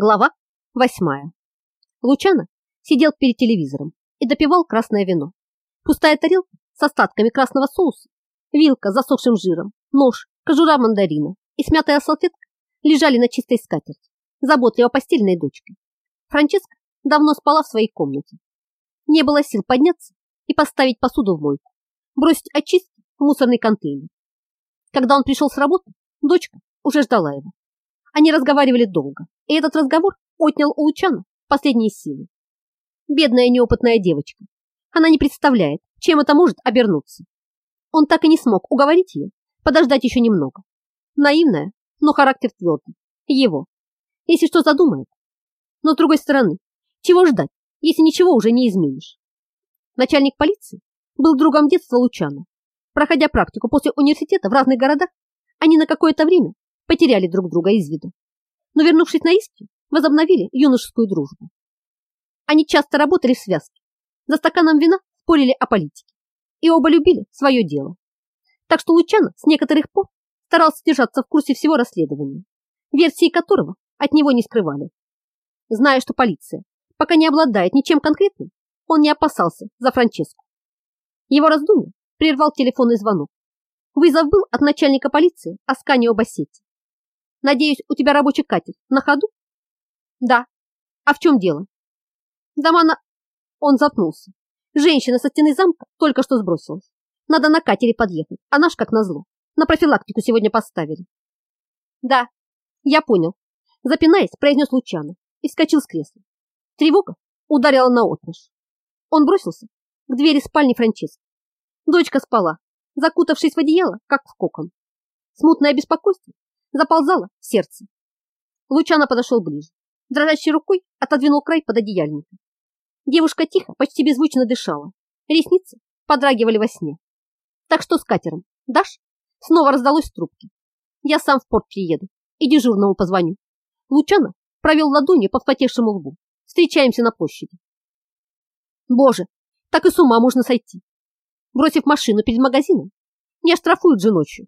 Глава восьмая. Лучано сидел перед телевизором и допивал красное вино. Пустая тарелка с остатками красного соуса, вилка с засохшим жиром, нож, кожура мандарина и смятая салфетка лежали на чистой скатерти, заботливо постельной дочкой. Франческа давно спала в своей комнате. Не было сил подняться и поставить посуду в мойку, бросить очистки в мусорный контейнер. Когда он пришел с работы, дочка уже ждала его. Они разговаривали долго, и этот разговор отнял у Лучана последние силы. Бедная неопытная девочка. Она не представляет, чем это может обернуться. Он так и не смог уговорить ее подождать еще немного. Наивная, но характер твердый. Его. Если что задумает. Но с другой стороны, чего ждать, если ничего уже не изменишь? Начальник полиции был другом детства Лучана. Проходя практику после университета в разных городах, они на какое-то время потеряли друг друга из виду. Но, вернувшись на Истрию, возобновили юношескую дружбу. Они часто работали в связке, за стаканом вина спорили о политике и оба любили свое дело. Так что Лучано с некоторых пор старался держаться в курсе всего расследования, версии которого от него не скрывали. Зная, что полиция пока не обладает ничем конкретным, он не опасался за Франческу. Его раздумье прервал телефонный звонок. Вызов был от начальника полиции Асканио Бассетти. Надеюсь, у тебя рабочий катер на ходу? Да. А в чем дело? Дома на... Он запнулся. Женщина со стены замка только что сбросилась. Надо на катере подъехать, а наш, как назло, на профилактику сегодня поставили. Да, я понял. Запинаясь, произнес Лучано и вскочил с кресла. Тревога ударила на отмышь. Он бросился к двери спальни Франчески. Дочка спала, закутавшись в одеяло, как в кокон. Смутное беспокойство заползало в сердце. Лучано подошел ближе. Дрожащей рукой отодвинул край под одеяльника. Девушка тихо, почти беззвучно дышала. Ресницы подрагивали во сне. Так что с катером? Дашь? Снова раздалось в трубке. Я сам в порт приеду и дежурному позвоню. Лучано провел ладонью по вспотевшему лбу. Встречаемся на площади. Боже, так и с ума можно сойти. Бросив машину перед магазином, не оштрафуют же ночью.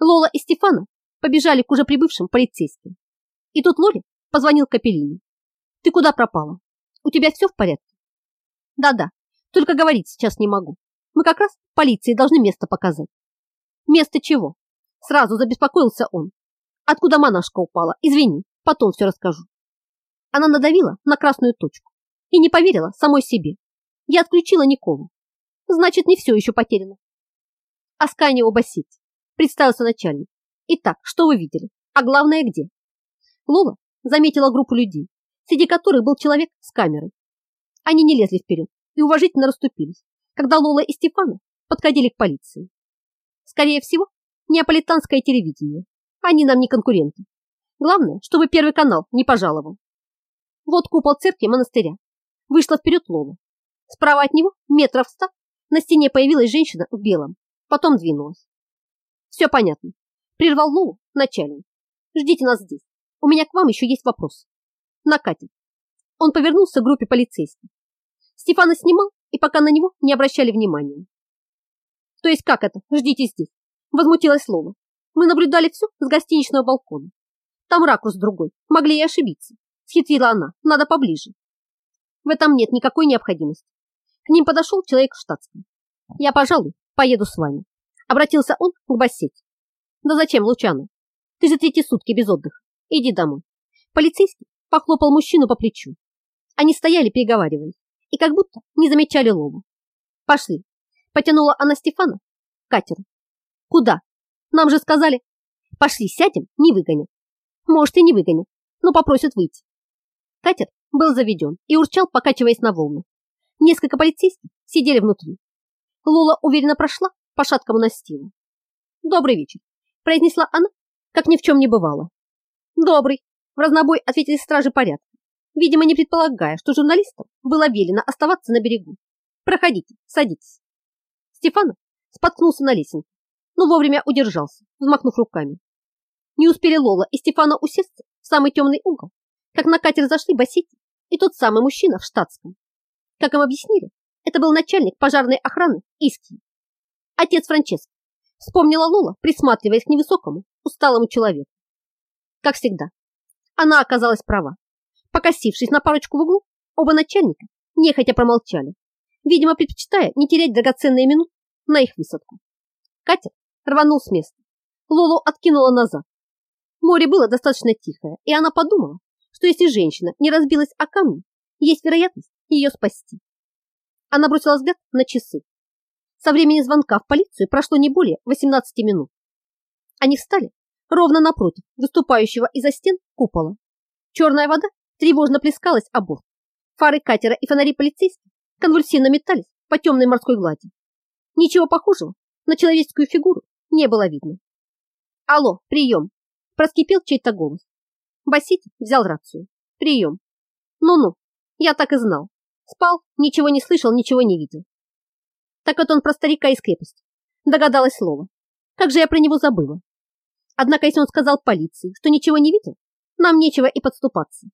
Лола и Стефана побежали к уже прибывшим полицейским. И тут Лоли позвонил Капеллини. Ты куда пропала? У тебя все в порядке? Да-да, только говорить сейчас не могу. Мы как раз полиции должны место показать. Место чего? Сразу забеспокоился он. Откуда монашка упала? Извини, потом все расскажу. Она надавила на красную точку и не поверила самой себе. Я отключила Николу. Значит, не все еще потеряно. Асканио Бассетти, представился начальник. Итак, что вы видели? А главное, где? Лола заметила группу людей, среди которых был человек с камерой. Они не лезли вперед и уважительно расступились, когда Лола и Стефана подходили к полиции. Скорее всего, неаполитанское телевидение. Они нам не конкуренты. Главное, чтобы Первый канал не пожаловал. Вот купол церкви монастыря. Вышла вперед Лола. Справа от него, метров ста, на стене появилась женщина в белом. Потом двинулась. Все понятно. Прервал Лолу начальник. Ждите нас здесь. У меня к вам еще есть вопрос. На Кате. Он повернулся к группе полицейских. Стефана снимал, и пока на него не обращали внимания. То есть как это? Ждите здесь. Возмутилась Лола. Мы наблюдали все с гостиничного балкона. Там ракурс другой. Могли и ошибиться. Схитрила она. Надо поближе. В этом нет никакой необходимости. К ним подошел человек в штатском. Я, пожалуй, поеду с вами. Обратился он к Бассете. Да зачем, Лучано? Ты же третьи сутки без отдыха. Иди домой. Полицейский похлопал мужчину по плечу. Они стояли, переговариваясь, и как будто не замечали Лову. Пошли. Потянула она Стефана к катеру. Куда? Нам же сказали. Пошли, сядем, не выгонят. Может, и не выгонят, но попросят выйти. Катер был заведен и урчал, покачиваясь на волну. Несколько полицейских сидели внутри. Лола уверенно прошла по шаткому настилу. «Добрый вечер», – произнесла она, как ни в чем не бывало. «Добрый», – в разнобой ответили стражи порядка, видимо, не предполагая, что журналистам было велено оставаться на берегу. «Проходите, садитесь». Стефанов споткнулся на лесенке, но вовремя удержался, взмахнув руками. Не успели Лола и Стефана усесться в самый темный угол, как на катер зашли Басити и тот самый мужчина в штатском. Как им объяснили, это был начальник пожарной охраны Иски. Отец Франческо. Вспомнила Лола, присматриваясь к невысокому, усталому человеку. Как всегда, она оказалась права. Покосившись на парочку в углу, оба начальника нехотя промолчали, видимо, предпочитая не терять драгоценные минуты на их высадку. Катер рванул с места. Лолу откинула назад. Море было достаточно тихое, и она подумала, что если женщина не разбилась о камни, есть вероятность ее спасти. Она бросила взгляд на часы. Со времени звонка в полицию прошло не более 18 минут. Они встали ровно напротив выступающего из-за стен купола. Черная вода тревожно плескалась о борт. Фары катера и фонари полицейских конвульсивно метались по темной морской глади. Ничего похожего на человеческую фигуру не было видно. «Алло, прием!» – проскипел чей-то голос. Басити взял рацию. «Прием!» «Ну-ну, я так и знал. Спал, ничего не слышал, ничего не видел». «Так вот он про старика из крепости», – догадалась слово. «Как же я про него забыла?» Однако, если он сказал полиции, что ничего не видел, нам нечего и подступаться.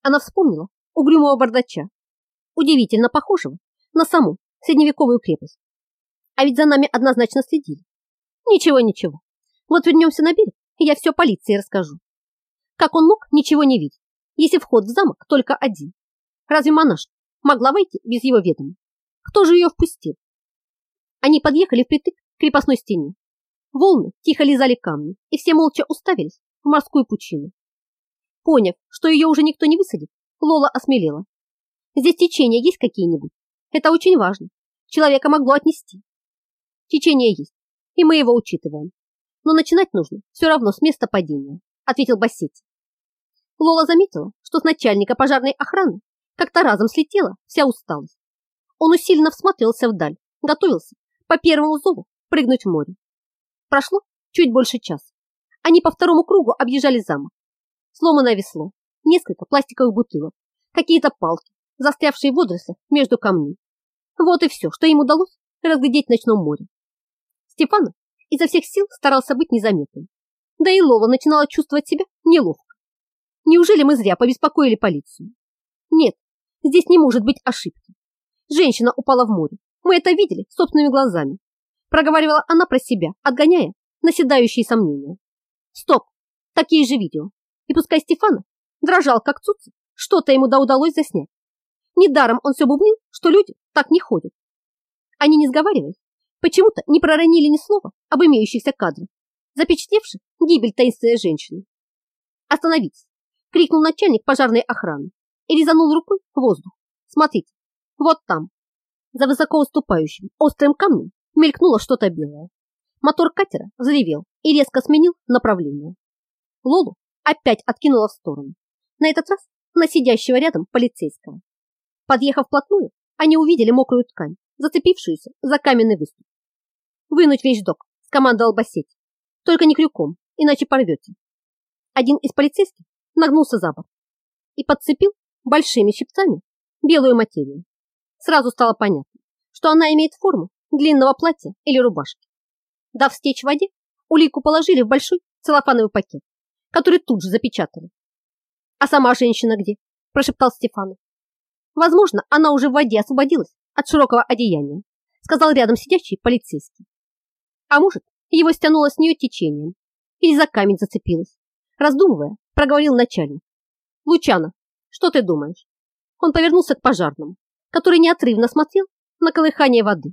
Она вспомнила угрюмого бардача, удивительно похожего на саму средневековую крепость. А ведь за нами однозначно следили. Ничего, ничего. Вот вернемся на берег, и я все полиции расскажу. Как он мог ничего не видеть, если вход в замок только один? Разве монашка могла войти без его ведома? Кто же ее впустил? Они подъехали впритык к крепостной стене. Волны тихо лизали камни, и все молча уставились в морскую пучину. Поняв, что ее уже никто не высадит, Лола осмелела. Здесь течения есть какие-нибудь? Это очень важно. Человека могло отнести. Течение есть, и мы его учитываем. Но начинать нужно все равно с места падения, ответил Бассетти. Лола заметила, что с начальника пожарной охраны как-то разом слетела вся усталость. Он усиленно всматривался вдаль, готовился по первому зову прыгнуть в море. Прошло чуть больше часа. Они по второму кругу объезжали замок. Сломанное весло, несколько пластиковых бутылок, какие-то палки, застрявшие в водорослях между камней. Вот и все, что им удалось разглядеть в ночном море. Стефана изо всех сил старался быть незаметным. Да и Лола начинала чувствовать себя неловко. Неужели мы зря побеспокоили полицию? Нет, здесь не может быть ошибки. Женщина упала в море. Мы это видели собственными глазами. Проговаривала она про себя, отгоняя наседающие сомнения. Стоп! Такие же видео. И пускай Стефана дрожал, как цуцик, что-то ему да удалось заснять. Недаром он все бубнил, что люди так не ходят. Они, не сговариваясь, почему-то не проронили ни слова об имеющихся кадрах, запечатлевших гибель таинственной женщины. «Остановитесь!» — крикнул начальник пожарной охраны и резанул рукой в воздух. «Смотрите, вот там, за высоко уступающим острым камнем, мелькнуло что-то белое. Мотор катера взревел и резко сменил направление. Лолу опять откинула в сторону. На этот раз на сидящего рядом полицейского. Подъехав вплотную, они увидели мокрую ткань, зацепившуюся за каменный выступ. «Вынуть вещдок», — скомандовал Бассетти. «Только не крюком, иначе порвете». Один из полицейских нагнулся за борт и подцепил большими щипцами белую материю. Сразу стало понятно, что она имеет форму длинного платья или рубашки. Дав стечь в воде, улику положили в большой целлофановый пакет, который тут же запечатали. «А сама женщина где?» – прошептал Стефан. «Возможно, она уже в воде освободилась от широкого одеяния», – сказал рядом сидящий полицейский. «А может, его стянуло с нее течением или за камень зацепилась?» Раздумывая, проговорил начальник. «Лучана, что ты думаешь?» Он повернулся к пожарному, который неотрывно смотрел на колыхание воды.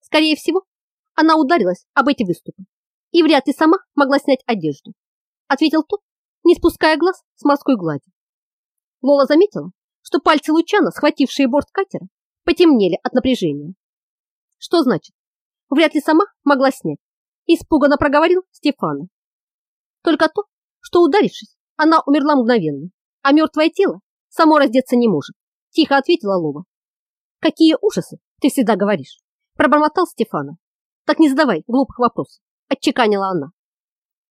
Скорее всего, она ударилась об эти выступы и вряд ли сама могла снять одежду, ответил тот, не спуская глаз с морской глади. Лола заметила, что пальцы Лучана, схватившие борт катера, потемнели от напряжения. Что значит? Вряд ли сама могла снять. Испуганно проговорил Стефана. Только то, что ударившись, она умерла мгновенно, а мертвое тело само раздеться не может. Тихо ответила Лова. Какие ужасы ты всегда говоришь, пробормотал Стефана. Так не задавай глупых вопросов, отчеканила она.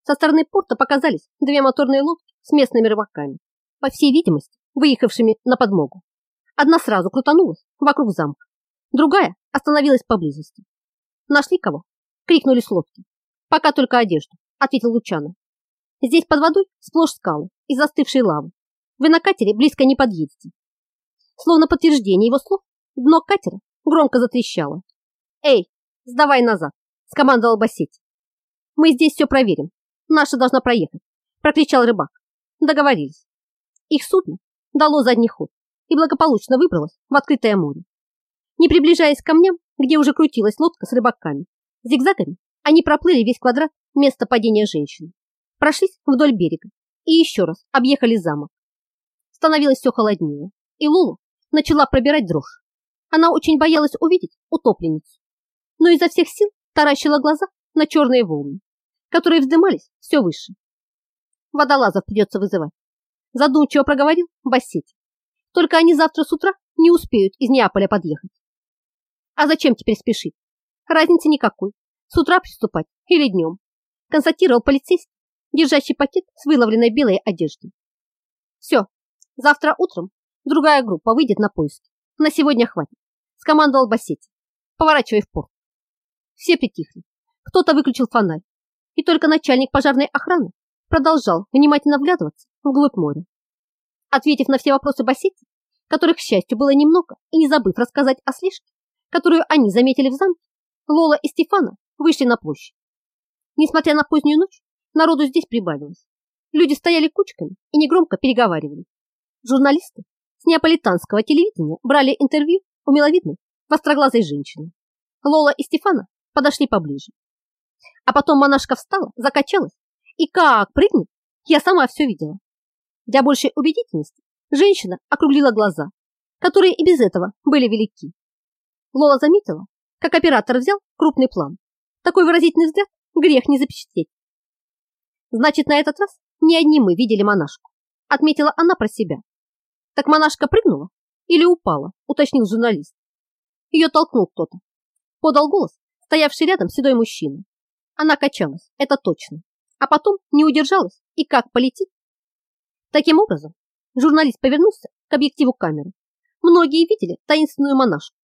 Со стороны порта показались две моторные лодки с местными рыбаками, по всей видимости, выехавшими на подмогу. Одна сразу крутанулась вокруг замка, другая остановилась поблизости. «Нашли кого?» — крикнули с лодки. «Пока только одежду», — ответил Лучано. «Здесь под водой сплошь скалы и застывшие лавы. Вы на катере близко не подъедете». Словно подтверждение его слов, дно катера громко затрещало. «Эй, сдавай назад!» — скомандовал Бассетти. «Мы здесь все проверим, Наша должна проехать, прокричал рыбак. Договорились. Их судно дало задний ход и благополучно выбралось в открытое море. Не приближаясь к камням, где уже крутилась лодка с рыбаками, зигзагами они проплыли весь квадрат места падения женщины, прошлись вдоль берега и еще раз объехали замок. Становилось все холоднее, и Лулу начала пробирать дрожь. Она очень боялась увидеть утопленницу, но изо всех сил таращила глаза на черные волны, которые вздымались все выше. Водолазов придется вызывать. Задумчиво проговорил Бассетти. Только они завтра с утра не успеют из Неаполя подъехать. А зачем теперь спешить? Разницы никакой. С утра приступать или днем. Констатировал полицейский, держащий пакет с выловленной белой одеждой. Все, завтра утром другая группа выйдет на поиски. На сегодня хватит. Скомандовал Бассетти, поворачивая в порт. Все притихли. Кто-то выключил фонарь. И только начальник пожарной охраны продолжал внимательно вглядываться вглубь моря. Ответив на все вопросы Бассетти, которых, к счастью, было немного, и не забыв рассказать о слежке, которую они заметили в замке, Лола и Стефана вышли на площадь. Несмотря на позднюю ночь, народу здесь прибавилось. Люди стояли кучками и негромко переговаривали. Журналисты с неаполитанского телевидения брали интервью у миловидной, востроглазой женщины. Лола и Стефана подошли поближе. А потом монашка встала, закачалась, и как прыгнет, я сама все видела. Для большей убедительности женщина округлила глаза, которые и без этого были велики. Лола заметила, как оператор взял крупный план. Такой выразительный взгляд грех не запечатлеть. Значит, на этот раз не одни мы видели монашку, отметила она про себя. Так монашка прыгнула или упала, уточнил журналист. Ее толкнул кто-то. Подал голос стоявший рядом седой мужчина. Она качалась, это точно. А потом не удержалась и как полетит. Таким образом, журналист повернулся к объективу камеры. Многие видели таинственную монашку.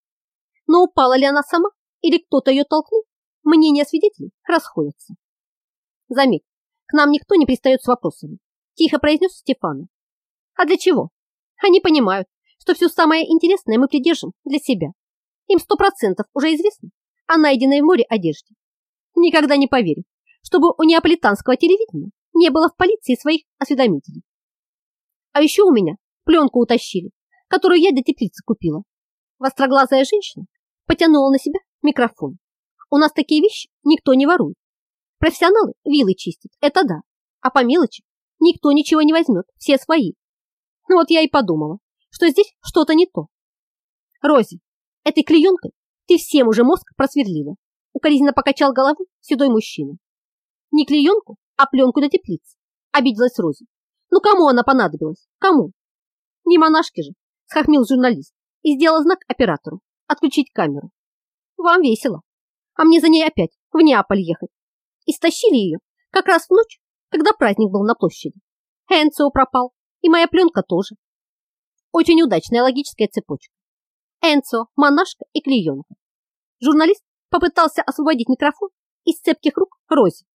Но упала ли она сама или кто-то ее толкнул, мнения свидетелей расходятся. Заметь, к нам никто не пристает с вопросами, тихо произнес Стефана. А для чего? Они понимают, что все самое интересное мы придержим для себя. Им сто процентов уже известно о найденной в море одежде. Никогда не поверю, чтобы у неаполитанского телевидения не было в полиции своих осведомителей. А еще у меня пленку утащили, которую я для теплицы купила. Востроглазая женщина потянула на себя микрофон. У нас такие вещи никто не ворует. Профессионалы вилы чистят, это да. А по мелочи никто ничего не возьмет, все свои. Ну вот я и подумала, что здесь что-то не то. Рози, этой клеенкой ты всем уже мозг просверлила. Укоризненно покачал головой седой мужчина. Не клеенку, а пленку для теплицы. Обиделась Рози. Ну кому она понадобилась? Кому? Не монашке же, схохмил журналист и сделал знак оператору отключить камеру. Вам весело. А мне за ней опять в Неаполь ехать. И стащили ее как раз в ночь, когда праздник был на площади. Энцио пропал, и моя пленка тоже. Очень удачная логическая цепочка. Энцо, монашка и клеенка. Журналист попытался освободить микрофон из цепких рук Рози.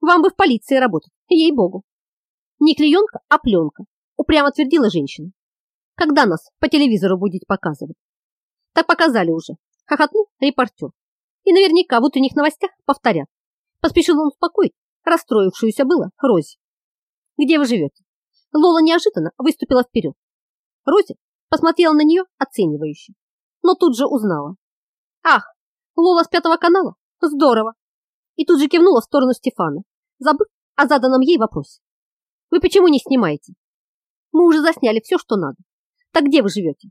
Вам бы в полиции работать, ей-богу. Не клеенка, а пленка, упрямо твердила женщина. Когда нас по телевизору будете показывать? Так показали уже, хохотнул репортер. И наверняка в утренних новостях повторят. Поспешил он успокоить расстроившуюся было Рози. Где вы живете? Лола неожиданно выступила вперед. Рози посмотрела на нее оценивающе, но тут же узнала. Ах, Лола с пятого канала? Здорово! И тут же кивнула в сторону Стефана, забыв о заданном ей вопросе. Вы почему не снимаете? Мы уже засняли все, что надо. Так где вы живете?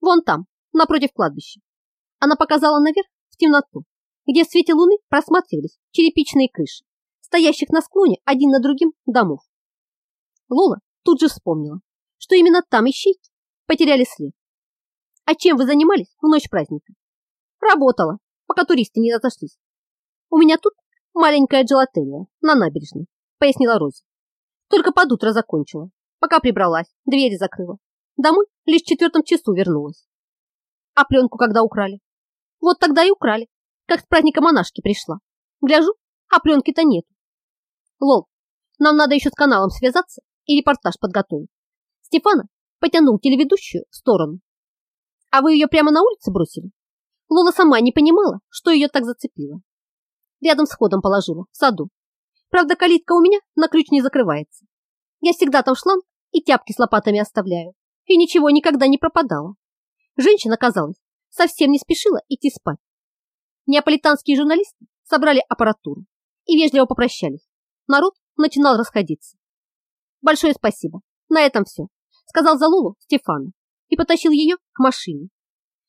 Вон там, напротив кладбища. Она показала наверх в темноту, где в свете луны просматривались черепичные крыши, стоящих на склоне один на другим домов. Лола тут же вспомнила, что именно там ищейки потеряли след. А чем вы занимались в ночь праздника? Работала, пока туристы не разошлись. У меня тут маленькая джелатерия на набережной, пояснила Рози. Только под утро закончила, пока прибралась, двери закрыла. Домой лишь в четвертом часу вернулась. А пленку когда украли? Вот тогда и украли, как с праздника монашки пришла. Гляжу, а пленки-то нет. Лол, нам надо еще с каналом связаться и репортаж подготовить. Стефана потянул телеведущую в сторону. А вы ее прямо на улице бросили? Лола сама не понимала, что ее так зацепило. Рядом с ходом положила, в саду. Правда, калитка у меня на ключ не закрывается. Я всегда там шланг и тяпки с лопатами оставляю. и ничего никогда не пропадало. Женщина, казалось, совсем не спешила идти спать. Неаполитанские журналисты собрали аппаратуру и вежливо попрощались. Народ начинал расходиться. Большое спасибо. На этом все, сказал за Лулу Стефану и потащил ее к машине.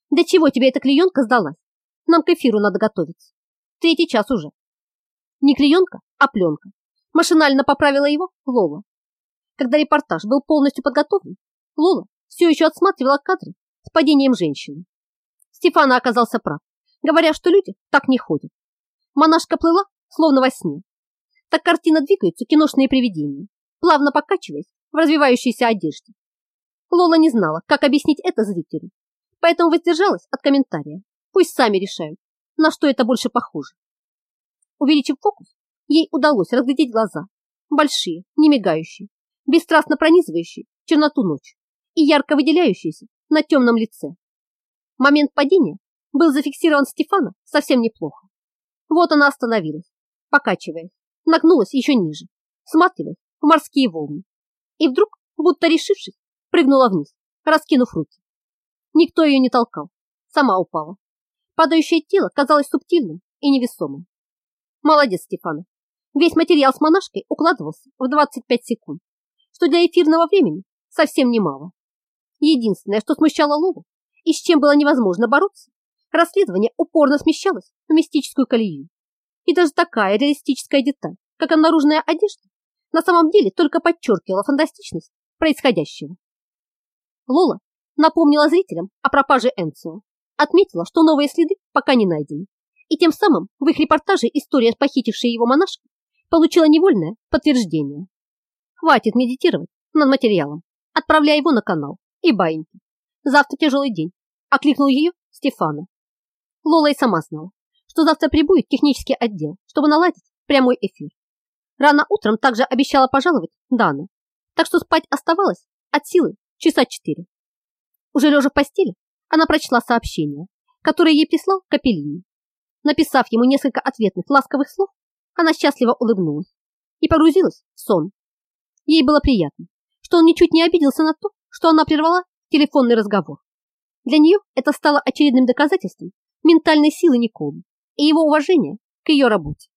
Да чего тебе эта клеенка сдалась? Нам к эфиру надо готовиться. Третий час уже. Не клеенка, а пленка. Машинально поправила его Лола. Когда репортаж был полностью подготовлен, Лола все еще отсматривала кадры с падением женщины. Стефана оказался прав, говоря, что люди так не ходят. Монашка плыла, словно во сне. Так картина двигаются киношные привидения, плавно покачиваясь в развивающейся одежде. Лола не знала, как объяснить это зрителю, поэтому воздержалась от комментария. Пусть сами решают, на что это больше похоже. Увеличив фокус, ей удалось разглядеть глаза, большие, не мигающие, бесстрастно пронизывающие черноту ночи и ярко выделяющиеся на темном лице. Момент падения был зафиксирован Стефана совсем неплохо. Вот она остановилась, покачиваясь, нагнулась еще ниже, сматриваясь в морские волны. И вдруг, будто решившись, прыгнула вниз, раскинув руки. Никто ее не толкал, сама упала. Падающее тело казалось субтильным и невесомым. Молодец, Стефана. Весь материал с монашкой укладывался в 25 секунд, что для эфирного времени совсем немало. Единственное, что смущало Лову и с чем было невозможно бороться, расследование упорно смещалось в мистическую колею. И даже такая реалистическая деталь, как обнаруженная одежда, на самом деле только подчеркивала фантастичность происходящего. Лола напомнила зрителям о пропаже Энцио, отметила, что новые следы пока не найдены, и тем самым в их репортаже история похитившей его монашкой получила невольное подтверждение. Хватит медитировать над материалом, отправляя его на канал и баиньки. Завтра тяжелый день, окликнул ее Стефана. Лола и сама знала, что завтра прибудет технический отдел, чтобы наладить прямой эфир. Рано утром также обещала пожаловать Дана, так что спать оставалось от силы часа четыре. Уже лежа в постели, она прочла сообщение, которое ей прислал Капеллини. Написав ему несколько ответных ласковых слов, она счастливо улыбнулась и погрузилась в сон. Ей было приятно, что он ничуть не обиделся на то, что она прервала телефонный разговор. Для нее это стало очередным доказательством ментальной силы Николы и его уважения к ее работе.